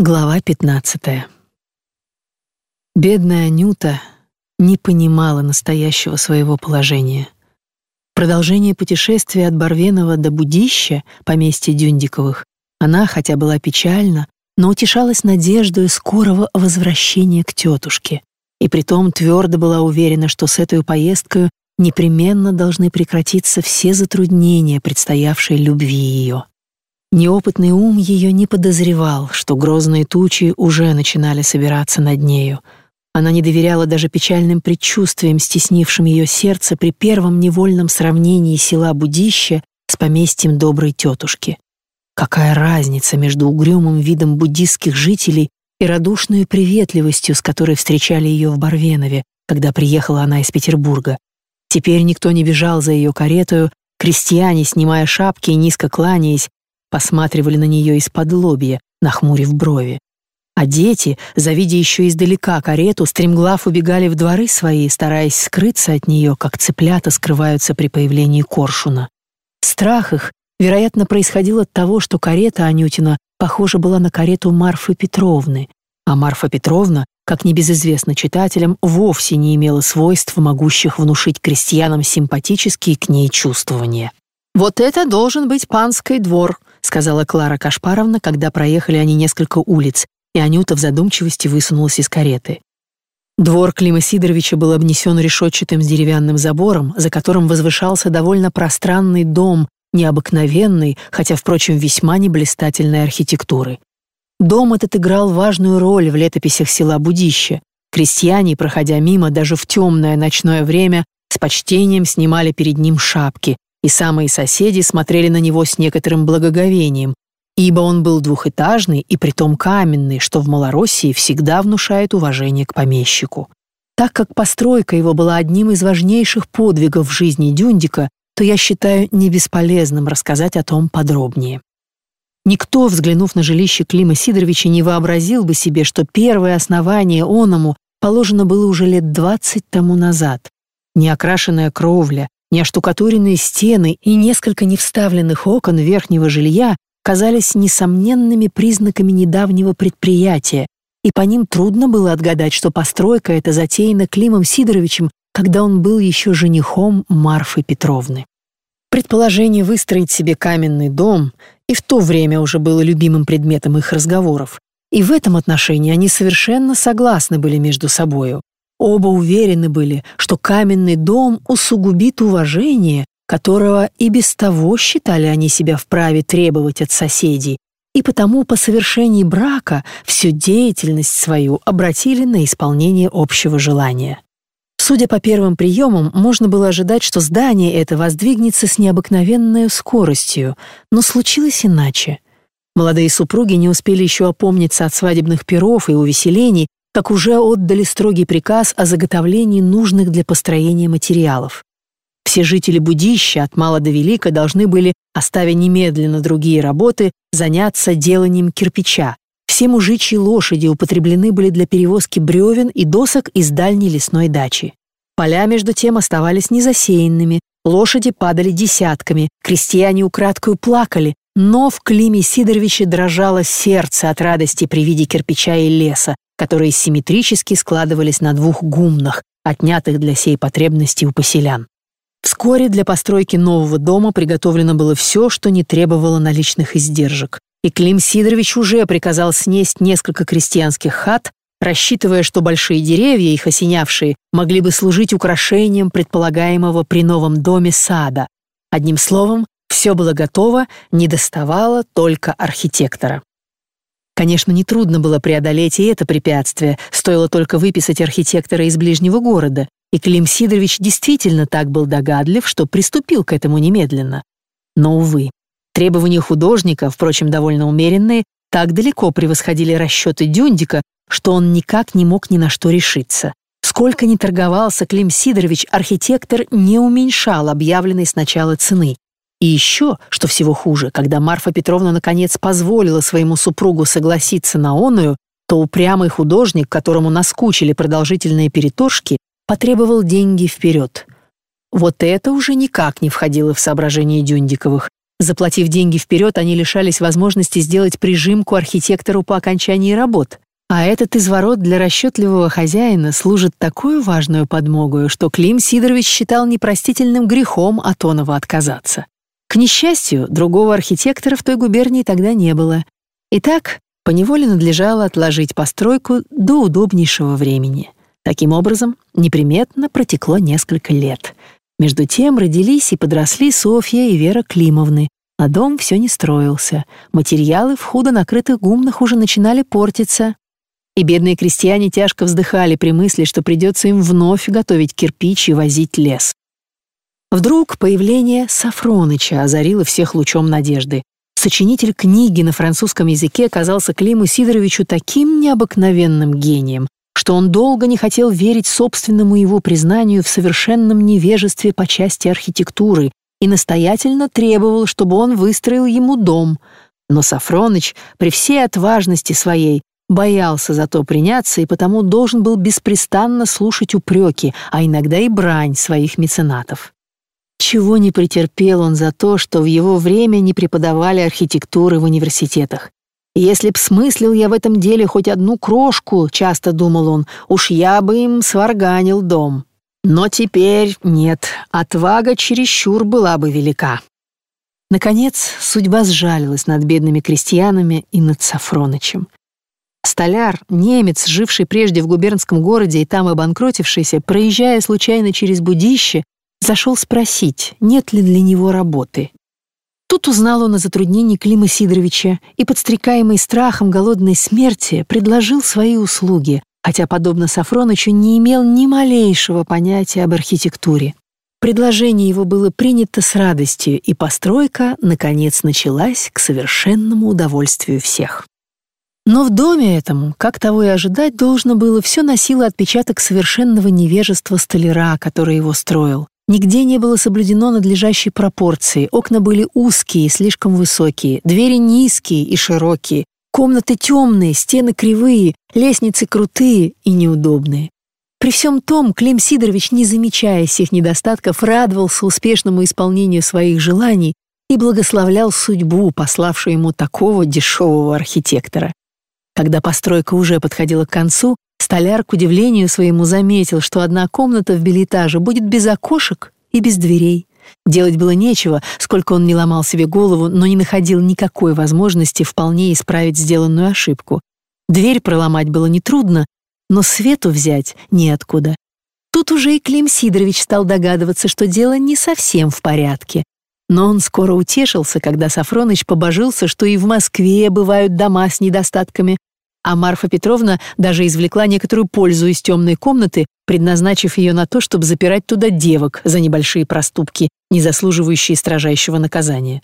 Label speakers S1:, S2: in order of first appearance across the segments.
S1: Глава 15. Бедная Анюта не понимала настоящего своего положения. Продолжение путешествия от Барвенова до Будища, поместья Дюндиковых, она, хотя была печальна, но утешалась надеждой скорого возвращения к тетушке, и притом твердо была уверена, что с этой поездкой непременно должны прекратиться все затруднения, предстоявшие любви ее. Неопытный ум ее не подозревал, что грозные тучи уже начинали собираться над нею. Она не доверяла даже печальным предчувствиям, стеснившим ее сердце при первом невольном сравнении села Будища с поместьем доброй тетушки. Какая разница между угрюмым видом буддистских жителей и радушной приветливостью, с которой встречали ее в Барвенове, когда приехала она из Петербурга. Теперь никто не бежал за ее каретою, крестьяне, снимая шапки и низко кланяясь, посматривали на нее из-под лобья, нахмурив брови. А дети, завидя еще издалека карету, стремглав убегали в дворы свои, стараясь скрыться от нее, как цыплята скрываются при появлении коршуна. Страх их, вероятно, происходил от того, что карета Анютина похожа была на карету Марфы Петровны, а Марфа Петровна, как небезызвестно читателям, вовсе не имела свойств, могущих внушить крестьянам симпатические к ней чувствования. «Вот это должен быть панский двор», сказала Клара Кашпаровна, когда проехали они несколько улиц, и Анюта в задумчивости высунулась из кареты. Двор Клима Сидоровича был обнесен решетчатым деревянным забором, за которым возвышался довольно пространный дом, необыкновенный, хотя, впрочем, весьма неблистательной архитектуры. Дом этот играл важную роль в летописях села Будище. Крестьяне, проходя мимо даже в темное ночное время, с почтением снимали перед ним шапки, и самые соседи смотрели на него с некоторым благоговением, ибо он был двухэтажный и притом каменный, что в Малороссии всегда внушает уважение к помещику. Так как постройка его была одним из важнейших подвигов в жизни Дюндика, то я считаю не бесполезным рассказать о том подробнее. Никто, взглянув на жилище Клима Сидоровича, не вообразил бы себе, что первое основание оному положено было уже лет двадцать тому назад. Неокрашенная кровля, Неоштукатуренные стены и несколько невставленных окон верхнего жилья казались несомненными признаками недавнего предприятия, и по ним трудно было отгадать, что постройка эта затеяна Климом Сидоровичем, когда он был еще женихом Марфы Петровны. Предположение выстроить себе каменный дом и в то время уже было любимым предметом их разговоров. И в этом отношении они совершенно согласны были между собою. Оба уверены были, что каменный дом усугубит уважение, которого и без того считали они себя вправе требовать от соседей, и потому по совершении брака всю деятельность свою обратили на исполнение общего желания. Судя по первым приемам, можно было ожидать, что здание это воздвигнется с необыкновенной скоростью, но случилось иначе. Молодые супруги не успели еще опомниться от свадебных перов и увеселений, как уже отдали строгий приказ о заготовлении нужных для построения материалов. Все жители Будища от мала до велика должны были, оставя немедленно другие работы, заняться деланием кирпича. Все мужичьи лошади употреблены были для перевозки бревен и досок из дальней лесной дачи. Поля, между тем, оставались незасеянными, лошади падали десятками, крестьяне украдкою плакали, но в Климе Сидоровиче дрожало сердце от радости при виде кирпича и леса, которые симметрически складывались на двух гумнах, отнятых для сей потребности у поселян. Вскоре для постройки нового дома приготовлено было все, что не требовало наличных издержек. И Клим Сидорович уже приказал снесть несколько крестьянских хат, рассчитывая, что большие деревья, их осенявшие, могли бы служить украшением предполагаемого при новом доме сада. Одним словом, все было готово, не доставало только архитектора. Конечно, нетрудно было преодолеть и это препятствие, стоило только выписать архитектора из ближнего города, и Клим Сидорович действительно так был догадлив, что приступил к этому немедленно. Но, увы, требования художника, впрочем, довольно умеренные, так далеко превосходили расчеты Дюндика, что он никак не мог ни на что решиться. Сколько ни торговался Клим Сидорович, архитектор не уменьшал объявленной сначала цены. И еще, что всего хуже, когда Марфа Петровна наконец позволила своему супругу согласиться на оную, то упрямый художник, которому наскучили продолжительные переторжки, потребовал деньги вперед. Вот это уже никак не входило в соображение Дюндиковых. Заплатив деньги вперед, они лишались возможности сделать прижимку архитектору по окончании работ. А этот изворот для расчетливого хозяина служит такую важную подмогую, что Клим Сидорович считал непростительным грехом от Онова отказаться. К несчастью, другого архитектора в той губернии тогда не было. Итак, поневоле надлежало отложить постройку до удобнейшего времени. Таким образом, неприметно протекло несколько лет. Между тем родились и подросли Софья и Вера Климовны, а дом все не строился. Материалы в худо накрытых гумнах уже начинали портиться, и бедные крестьяне тяжко вздыхали при мысли, что придется им вновь готовить кирпич и возить лес. Вдруг появление Сафроныча озарило всех лучом надежды. Сочинитель книги на французском языке оказался Климу Сидоровичу таким необыкновенным гением, что он долго не хотел верить собственному его признанию в совершенном невежестве по части архитектуры и настоятельно требовал, чтобы он выстроил ему дом. Но Сафроныч при всей отважности своей боялся за то приняться и потому должен был беспрестанно слушать упреки, а иногда и брань своих меценатов. Чего не претерпел он за то, что в его время не преподавали архитектуры в университетах. «Если б смыслил я в этом деле хоть одну крошку, — часто думал он, — уж я бы им сварганил дом. Но теперь нет, отвага чересчур была бы велика». Наконец, судьба сжалилась над бедными крестьянами и над Сафронычем. Столяр, немец, живший прежде в губернском городе и там обанкротившийся, проезжая случайно через Будище, зашел спросить, нет ли для него работы. Тут узнал он о затруднении Клима Сидоровича и, подстрекаемый страхом голодной смерти, предложил свои услуги, хотя, подобно Сафронычу, не имел ни малейшего понятия об архитектуре. Предложение его было принято с радостью, и постройка, наконец, началась к совершенному удовольствию всех. Но в доме этому, как того и ожидать должно было, все носило отпечаток совершенного невежества столяра, который его строил. Нигде не было соблюдено надлежащей пропорции, окна были узкие и слишком высокие, двери низкие и широкие, комнаты темные, стены кривые, лестницы крутые и неудобные. При всем том, Клим Сидорович, не замечая всех недостатков, радовался успешному исполнению своих желаний и благословлял судьбу, пославшую ему такого дешевого архитектора. Когда постройка уже подходила к концу, столяр, к удивлению своему, заметил, что одна комната в билетаже будет без окошек и без дверей. Делать было нечего, сколько он не ломал себе голову, но не находил никакой возможности вполне исправить сделанную ошибку. Дверь проломать было нетрудно, но свету взять неоткуда. Тут уже и Клим Сидорович стал догадываться, что дело не совсем в порядке. Но он скоро утешился, когда Сафроныч побожился, что и в Москве бывают дома с недостатками, а Марфа Петровна даже извлекла некоторую пользу из темной комнаты, предназначив ее на то, чтобы запирать туда девок за небольшие проступки, не заслуживающие строжайшего наказания.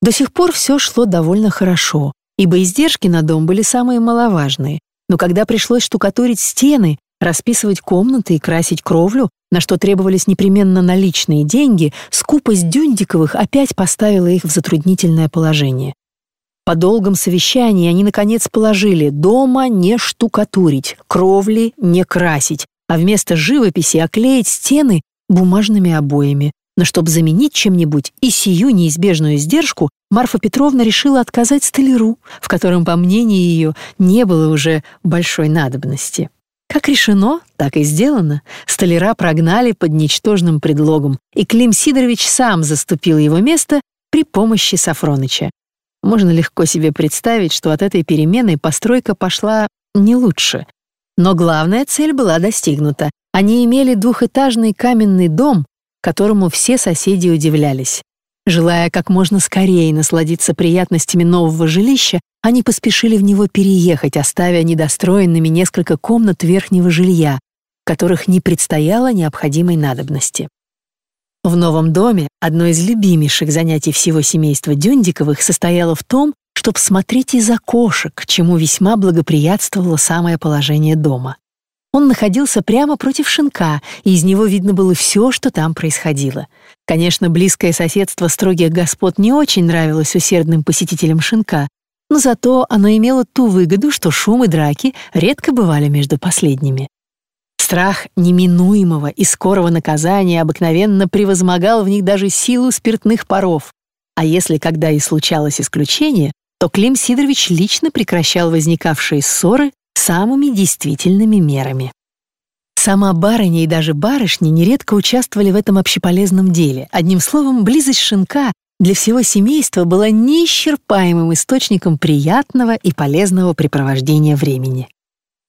S1: До сих пор все шло довольно хорошо, ибо издержки на дом были самые маловажные. Но когда пришлось штукатурить стены, расписывать комнаты и красить кровлю, на что требовались непременно наличные деньги, скупость Дюндиковых опять поставила их в затруднительное положение. По долгом совещании они, наконец, положили дома не штукатурить, кровли не красить, а вместо живописи оклеить стены бумажными обоями. Но чтобы заменить чем-нибудь и сию неизбежную издержку, Марфа Петровна решила отказать столяру, в котором, по мнению ее, не было уже большой надобности. Как решено, так и сделано. Столяра прогнали под ничтожным предлогом, и Клим Сидорович сам заступил его место при помощи Сафроныча. Можно легко себе представить, что от этой перемены постройка пошла не лучше. Но главная цель была достигнута. Они имели двухэтажный каменный дом, которому все соседи удивлялись. Желая как можно скорее насладиться приятностями нового жилища, они поспешили в него переехать, оставя недостроенными несколько комнат верхнего жилья, которых не предстояло необходимой надобности. В новом доме одно из любимейших занятий всего семейства Дюндиковых состояло в том, чтобы смотреть из окошек, чему весьма благоприятствовало самое положение дома. Он находился прямо против шинка, и из него видно было все, что там происходило. Конечно, близкое соседство строгих господ не очень нравилось усердным посетителям шинка, но зато оно имело ту выгоду, что шум и драки редко бывали между последними. Страх неминуемого и скорого наказания обыкновенно превозмогал в них даже силу спиртных паров. А если когда и случалось исключение, то Клим Сидорович лично прекращал возникавшие ссоры самыми действительными мерами. Сама барыня и даже барышни нередко участвовали в этом общеполезном деле. Одним словом, близость шинка для всего семейства была неисчерпаемым источником приятного и полезного препровождения времени.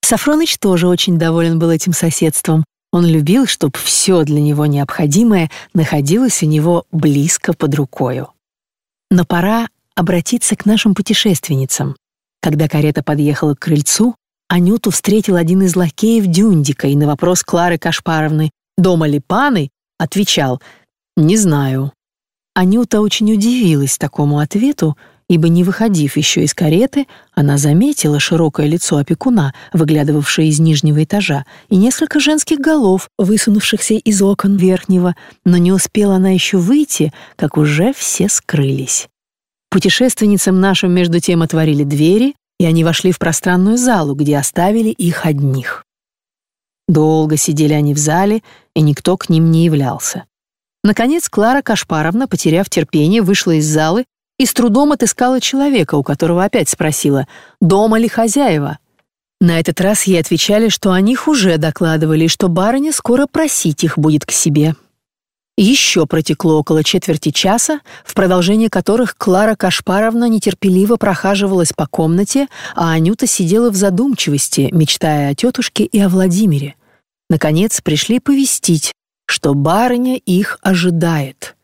S1: Сафроныч тоже очень доволен был этим соседством. Он любил, чтобы все для него необходимое находилось у него близко под рукою. Но пора обратиться к нашим путешественницам. Когда карета подъехала к крыльцу, Анюту встретил один из лакеев Дюндика и на вопрос Клары Кашпаровны «Дома ли паны?» отвечал «Не знаю». Анюта очень удивилась такому ответу, ибо, не выходив еще из кареты, она заметила широкое лицо опекуна, выглядывавшее из нижнего этажа, и несколько женских голов, высунувшихся из окон верхнего, но не успела она еще выйти, как уже все скрылись. Путешественницам нашим между тем отворили двери, и они вошли в пространную залу, где оставили их одних. Долго сидели они в зале, и никто к ним не являлся. Наконец Клара Кашпаровна, потеряв терпение, вышла из залы и с трудом отыскала человека, у которого опять спросила, дома ли хозяева. На этот раз ей отвечали, что о них уже докладывали и что барыня скоро просить их будет к себе. Еще протекло около четверти часа, в продолжении которых Клара Кашпаровна нетерпеливо прохаживалась по комнате, а Анюта сидела в задумчивости, мечтая о тетушке и о Владимире. Наконец пришли повестить, что барыня их ожидает.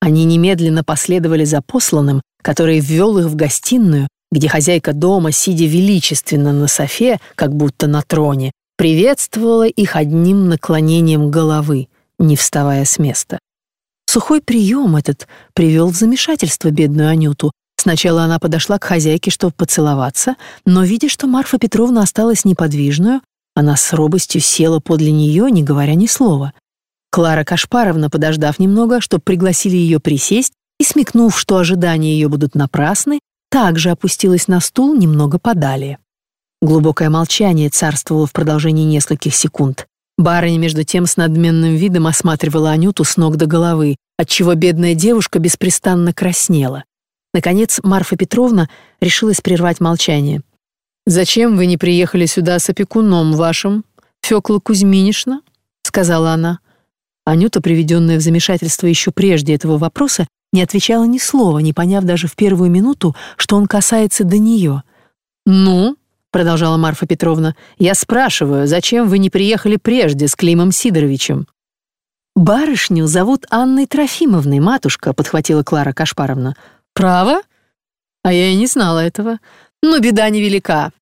S1: Они немедленно последовали за посланным, который ввел их в гостиную, где хозяйка дома, сидя величественно на софе, как будто на троне, приветствовала их одним наклонением головы — не вставая с места. Сухой прием этот привел в замешательство бедную Анюту. Сначала она подошла к хозяйке, чтобы поцеловаться, но, видя, что Марфа Петровна осталась неподвижную, она с робостью села подле нее, не говоря ни слова. Клара Кашпаровна, подождав немного, чтобы пригласили ее присесть, и смекнув, что ожидания ее будут напрасны, также опустилась на стул немного подалее. Глубокое молчание царствовало в продолжении нескольких секунд. Барыня, между тем, с надменным видом осматривала Анюту с ног до головы, отчего бедная девушка беспрестанно краснела. Наконец, Марфа Петровна решилась прервать молчание. «Зачем вы не приехали сюда с опекуном вашим, Фёкла Кузьминишна?» — сказала она. Анюта, приведенная в замешательство еще прежде этого вопроса, не отвечала ни слова, не поняв даже в первую минуту, что он касается до нее. «Ну?» — продолжала Марфа Петровна, «я спрашиваю, зачем вы не приехали прежде с Климом Сидоровичем?» «Барышню зовут Анной Трофимовной, матушка», — подхватила Клара Кашпаровна. «Право? А я и не знала этого. Но беда невелика.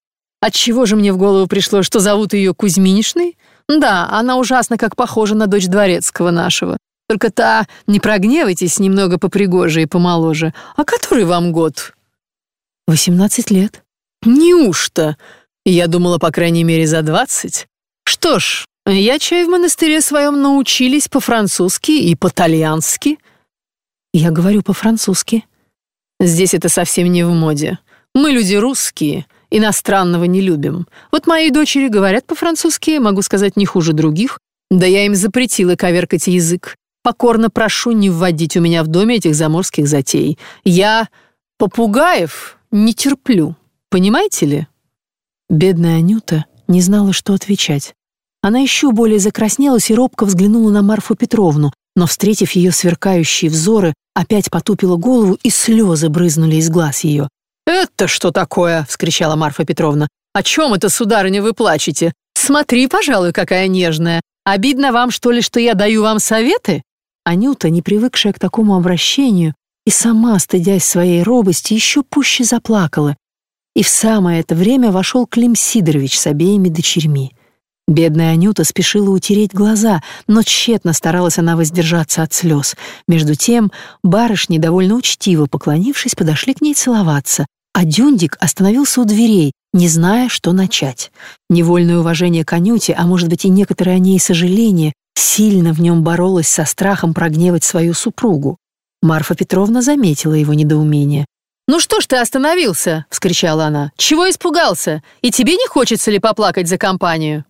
S1: Отчего же мне в голову пришло, что зовут ее Кузьминишной? Да, она ужасно как похожа на дочь дворецкого нашего. Только та, не прогневайтесь, немного попригоже и помоложе. А который вам год?» «Восемнадцать лет», «Неужто? Я думала, по крайней мере, за двадцать. Что ж, я чай в монастыре своем научились по-французски и по-тальянски». «Я говорю по-французски». «Здесь это совсем не в моде. Мы люди русские, иностранного не любим. Вот мои дочери говорят по-французски, могу сказать, не хуже других. Да я им запретила коверкать язык. Покорно прошу не вводить у меня в доме этих заморских затей. Я попугаев не терплю». Понимаете ли?» Бедная Анюта не знала, что отвечать. Она еще более закраснелась и робко взглянула на Марфу Петровну, но, встретив ее сверкающие взоры, опять потупила голову, и слезы брызнули из глаз ее. «Это что такое?» — вскричала Марфа Петровна. «О чем это, сударыня, вы плачете? Смотри, пожалуй, какая нежная. Обидно вам, что ли, что я даю вам советы?» Анюта, не привыкшая к такому обращению, и сама, стыдясь своей робости, еще пуще заплакала и в самое это время вошел Клим Сидорович с обеими дочерьми. Бедная Анюта спешила утереть глаза, но тщетно старалась она воздержаться от слез. Между тем барышни, довольно учтиво поклонившись, подошли к ней целоваться, а Дюндик остановился у дверей, не зная, что начать. Невольное уважение к Анюте, а может быть и некоторое о ней сожаление, сильно в нем боролось со страхом прогневать свою супругу. Марфа Петровна заметила его недоумение. «Ну что ж ты остановился?» — вскричала она. «Чего испугался? И тебе не хочется ли поплакать за компанию?»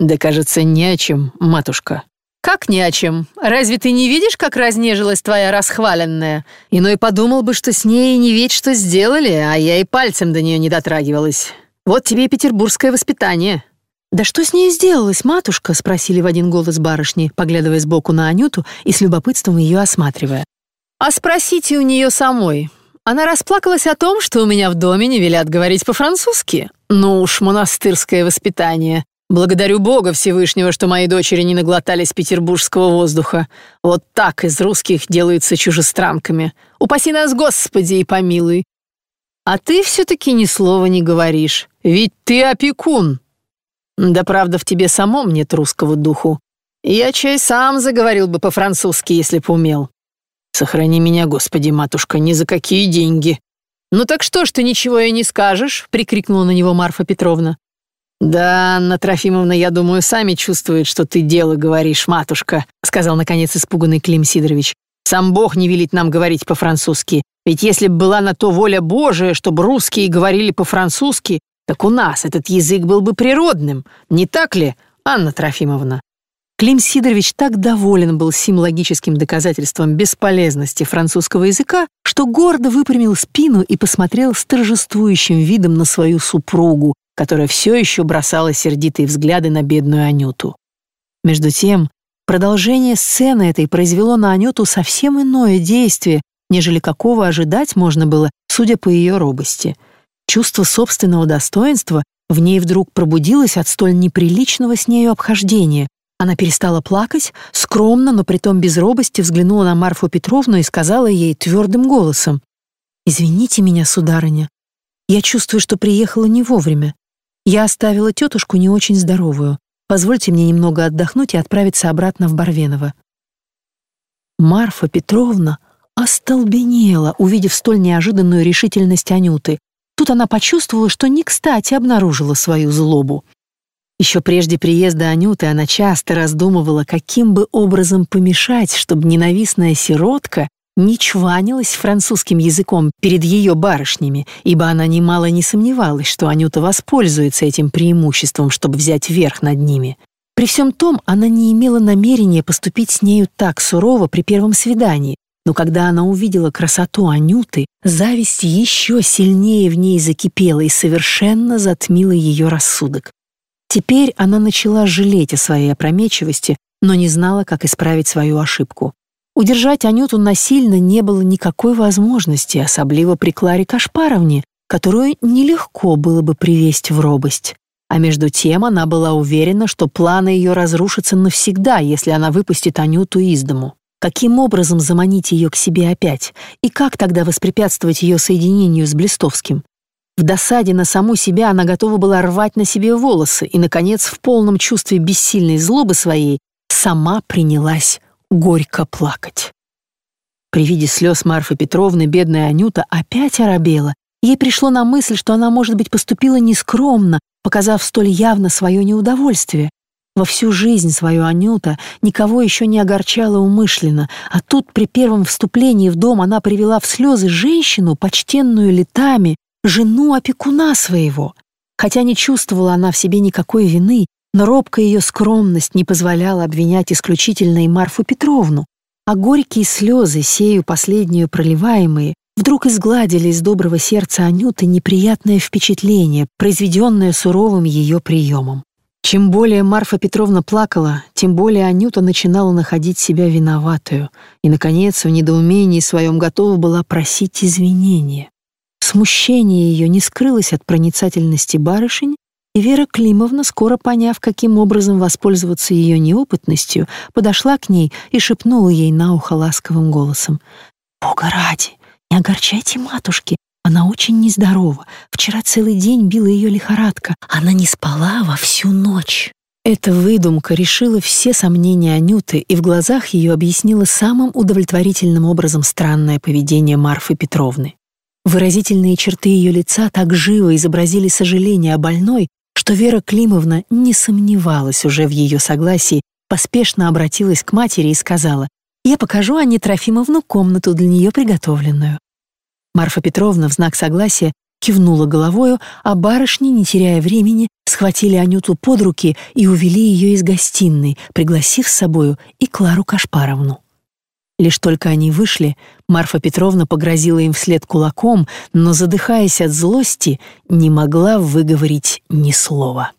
S1: «Да, кажется, не о чем, матушка». «Как ни о чем. Разве ты не видишь, как разнежилась твоя расхваленная? Иной подумал бы, что с ней не ведь что сделали, а я и пальцем до нее не дотрагивалась. Вот тебе и петербургское воспитание». «Да что с ней сделалось, матушка?» — спросили в один голос барышни, поглядывая сбоку на Анюту и с любопытством ее осматривая. «А спросите у нее самой. Она расплакалась о том, что у меня в доме не велят говорить по-французски. Ну уж, монастырское воспитание. Благодарю Бога Всевышнего, что мои дочери не наглотались петербургского воздуха. Вот так из русских делаются чужестранками. Упаси нас, Господи, и помилуй. А ты все-таки ни слова не говоришь, ведь ты опекун. Да правда, в тебе самом нет русского духу. Я чай сам заговорил бы по-французски, если б умел. «Сохрани меня, Господи, матушка, ни за какие деньги!» «Ну так что ж ты ничего и не скажешь?» — прикрикнула на него Марфа Петровна. «Да, Анна Трофимовна, я думаю, сами чувствует, что ты дело говоришь, матушка», — сказал, наконец, испуганный Клим Сидорович. «Сам Бог не велит нам говорить по-французски. Ведь если бы была на то воля Божия, чтобы русские говорили по-французски, так у нас этот язык был бы природным. Не так ли, Анна Трофимовна?» Клим Сидорович так доволен был сим логическим доказательством бесполезности французского языка, что гордо выпрямил спину и посмотрел с торжествующим видом на свою супругу, которая все еще бросала сердитые взгляды на бедную Анюту. Между тем, продолжение сцены этой произвело на Анюту совсем иное действие, нежели какого ожидать можно было, судя по ее робости. Чувство собственного достоинства в ней вдруг пробудилось от столь неприличного с нею обхождения, она перестала плакать, скромно, но притом без робости взглянула на Марфу Петровну и сказала ей твердым голосом. «Извините меня, сударыня. Я чувствую, что приехала не вовремя. Я оставила тетушку не очень здоровую. Позвольте мне немного отдохнуть и отправиться обратно в Барвеново». Марфа Петровна остолбенела, увидев столь неожиданную решительность Анюты. Тут она почувствовала, что не кстати обнаружила свою злобу. Еще прежде приезда Анюты она часто раздумывала, каким бы образом помешать, чтобы ненавистная сиротка не чванилась французским языком перед ее барышнями, ибо она немало не сомневалась, что Анюта воспользуется этим преимуществом, чтобы взять верх над ними. При всем том, она не имела намерения поступить с нею так сурово при первом свидании, но когда она увидела красоту Анюты, зависть еще сильнее в ней закипела и совершенно затмила ее рассудок. Теперь она начала жалеть о своей опрометчивости, но не знала, как исправить свою ошибку. Удержать Анюту насильно не было никакой возможности, особливо при Кларе Кашпаровне, которую нелегко было бы привести в робость. А между тем она была уверена, что планы ее разрушатся навсегда, если она выпустит Анюту из дому. Каким образом заманить ее к себе опять? И как тогда воспрепятствовать ее соединению с Блистовским? В досаде на саму себя она готова была рвать на себе волосы и, наконец, в полном чувстве бессильной злобы своей, сама принялась горько плакать. При виде слез Марфы Петровны бедная Анюта опять оробела. Ей пришло на мысль, что она, может быть, поступила нескромно, показав столь явно свое неудовольствие. Во всю жизнь свою Анюта никого еще не огорчала умышленно, а тут при первом вступлении в дом она привела в слезы женщину, почтенную летами, жену опекуна своего. Хотя не чувствовала она в себе никакой вины, но робкая ее скромность не позволяла обвинять исключительно и Марфу Петровну, а горькие слезы, сею последнюю проливаемые, вдруг изгладили из доброго сердца Анюты неприятное впечатление, произведенное суровым ее приемом. Чем более Марфа Петровна плакала, тем более Анюта начинала находить себя виноватую и, наконец, в недоумении своем готова была просить извинения. Смущение ее не скрылось от проницательности барышень, и Вера Климовна, скоро поняв, каким образом воспользоваться ее неопытностью, подошла к ней и шепнула ей на ухо ласковым голосом. «Бога ради, не огорчайте матушки, она очень нездорова. Вчера целый день била ее лихорадка. Она не спала во всю ночь». Эта выдумка решила все сомнения Анюты и в глазах ее объяснила самым удовлетворительным образом странное поведение Марфы Петровны. Выразительные черты ее лица так живо изобразили сожаление о больной, что Вера Климовна не сомневалась уже в ее согласии, поспешно обратилась к матери и сказала, «Я покажу Анне Трофимовну комнату для нее приготовленную». Марфа Петровна в знак согласия кивнула головою, а барышни, не теряя времени, схватили Анюту под руки и увели ее из гостиной, пригласив с собою и Клару Кашпаровну. Лишь только они вышли, Марфа Петровна погрозила им вслед кулаком, но, задыхаясь от злости, не могла выговорить ни слова.